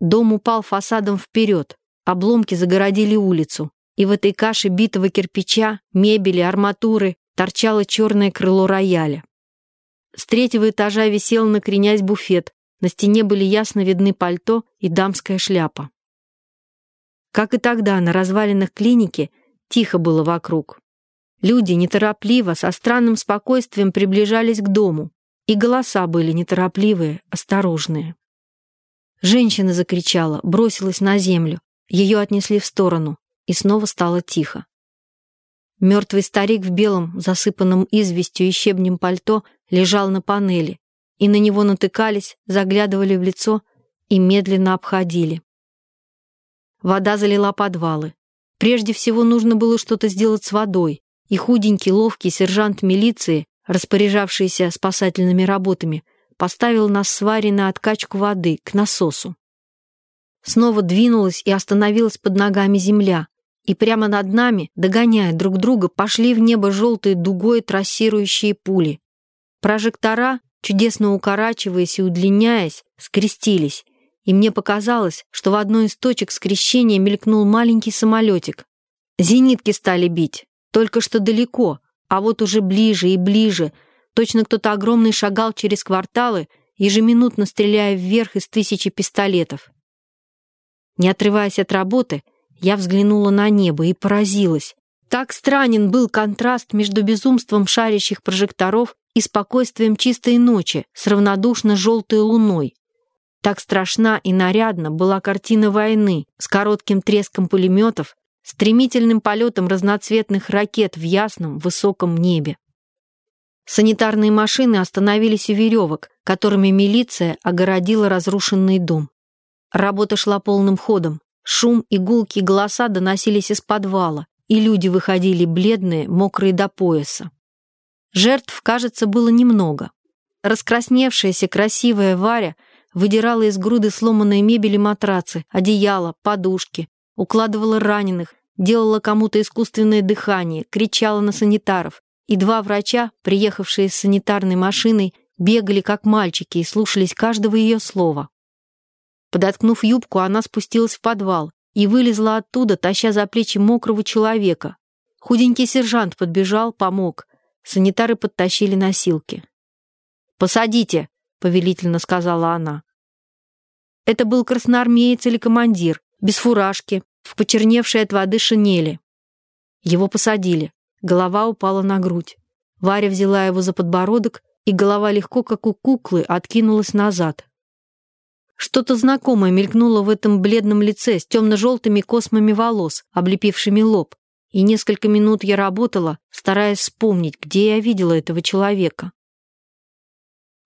Дом упал фасадом вперед, обломки загородили улицу, и в этой каше битого кирпича, мебели, арматуры торчало черное крыло рояля. С третьего этажа висел, накренясь, буфет, на стене были ясно видны пальто и дамская шляпа. Как и тогда, на развалинах клиники тихо было вокруг. Люди неторопливо, со странным спокойствием приближались к дому, и голоса были неторопливые, осторожные. Женщина закричала, бросилась на землю. Ее отнесли в сторону, и снова стало тихо. Мертвый старик в белом, засыпанном известью и щебнем пальто лежал на панели, и на него натыкались, заглядывали в лицо и медленно обходили. Вода залила подвалы. Прежде всего нужно было что-то сделать с водой, и худенький, ловкий сержант милиции, распоряжавшийся спасательными работами, поставил нас с Варей на откачку воды к насосу. Снова двинулась и остановилась под ногами земля, и прямо над нами, догоняя друг друга, пошли в небо желтые дугой трассирующие пули. Прожектора, чудесно укорачиваясь и удлиняясь, скрестились, и мне показалось, что в одной из точек скрещения мелькнул маленький самолетик. Зенитки стали бить, только что далеко, а вот уже ближе и ближе. Точно кто-то огромный шагал через кварталы, ежеминутно стреляя вверх из тысячи пистолетов. Не отрываясь от работы, я взглянула на небо и поразилась. Так странен был контраст между безумством шарящих прожекторов и спокойствием чистой ночи с равнодушно желтой луной. Так страшна и нарядна была картина войны с коротким треском пулеметов, стремительным полетом разноцветных ракет в ясном высоком небе. Санитарные машины остановились у веревок, которыми милиция огородила разрушенный дом. Работа шла полным ходом. Шум и гулкие голоса доносились из подвала, и люди выходили бледные, мокрые до пояса. Жертв, кажется, было немного. Раскрасневшаяся красивая Варя выдирала из груды сломанной мебели матрацы, одеяла, подушки, укладывала раненых, делала кому-то искусственное дыхание, кричала на санитаров. И два врача, приехавшие с санитарной машиной, бегали как мальчики и слушались каждого ее слова. Подоткнув юбку, она спустилась в подвал и вылезла оттуда, таща за плечи мокрого человека. Худенький сержант подбежал, помог. Санитары подтащили носилки. «Посадите!» — повелительно сказала она. Это был красноармеец или командир, без фуражки, в почерневшей от воды шинели. Его посадили. Голова упала на грудь. Варя взяла его за подбородок, и голова легко, как у куклы, откинулась назад. Что-то знакомое мелькнуло в этом бледном лице с темно-желтыми космами волос, облепившими лоб. И несколько минут я работала, стараясь вспомнить, где я видела этого человека.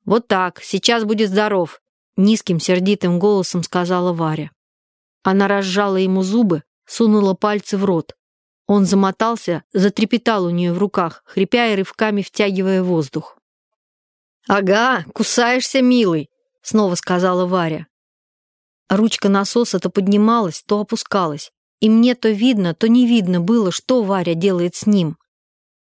«Вот так, сейчас будет здоров», — низким сердитым голосом сказала Варя. Она разжала ему зубы, сунула пальцы в рот. Он замотался, затрепетал у нее в руках, хрипя и рывками втягивая воздух. «Ага, кусаешься, милый», — снова сказала Варя. Ручка насоса то поднималась, то опускалась, и мне то видно, то не видно было, что Варя делает с ним.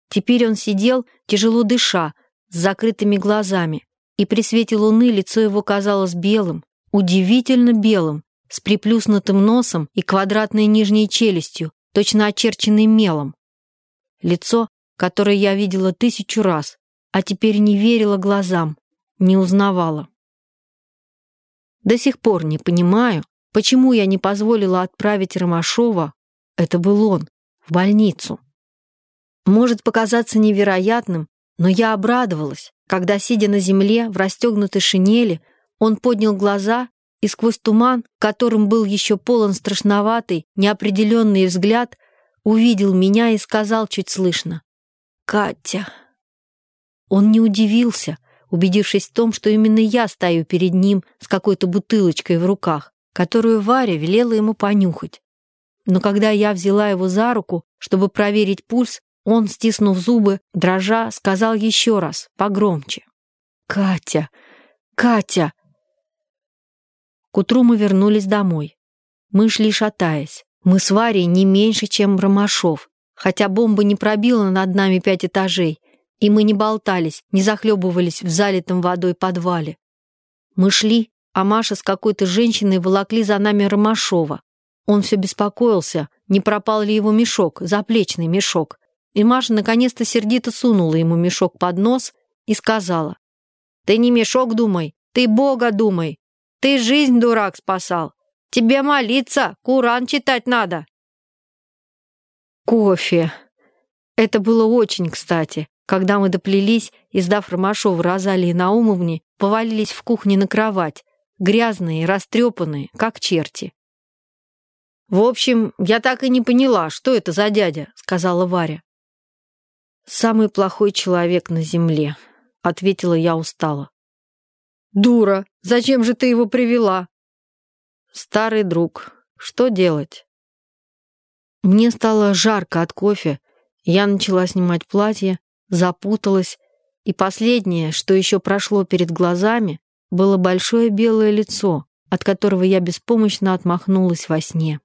Теперь он сидел, тяжело дыша, с закрытыми глазами, и при свете луны лицо его казалось белым, удивительно белым, с приплюснутым носом и квадратной нижней челюстью, точно очерченной мелом. Лицо, которое я видела тысячу раз, а теперь не верила глазам, не узнавала. До сих пор не понимаю, почему я не позволила отправить Ромашова, это был он, в больницу. Может показаться невероятным, но я обрадовалась, когда, сидя на земле в расстегнутой шинели, он поднял глаза и сквозь туман, которым был еще полон страшноватый, неопределенный взгляд, увидел меня и сказал чуть слышно «Катя». Он не удивился, убедившись в том, что именно я стою перед ним с какой-то бутылочкой в руках, которую Варя велела ему понюхать. Но когда я взяла его за руку, чтобы проверить пульс, он, стиснув зубы, дрожа, сказал еще раз, погромче. «Катя! Катя!» К утру мы вернулись домой. Мы шли шатаясь. Мы с Варей не меньше, чем Ромашов, хотя бомба не пробила над нами пять этажей, и мы не болтались, не захлебывались в залитом водой подвале. Мы шли, а Маша с какой-то женщиной волокли за нами Ромашова. Он все беспокоился, не пропал ли его мешок, заплечный мешок. И Маша наконец-то сердито сунула ему мешок под нос и сказала, «Ты не мешок думай, ты Бога думай. Ты жизнь, дурак, спасал. Тебе молиться, Куран читать надо». Кофе. Это было очень кстати. Когда мы доплелись, издав Ромашова Розалии Наумовне, повалились в кухне на кровать, грязные, растрепанные, как черти. «В общем, я так и не поняла, что это за дядя», — сказала Варя. «Самый плохой человек на земле», — ответила я устало. «Дура! Зачем же ты его привела?» «Старый друг. Что делать?» Мне стало жарко от кофе. Я начала снимать платье, запуталась, и последнее, что еще прошло перед глазами, было большое белое лицо, от которого я беспомощно отмахнулась во сне.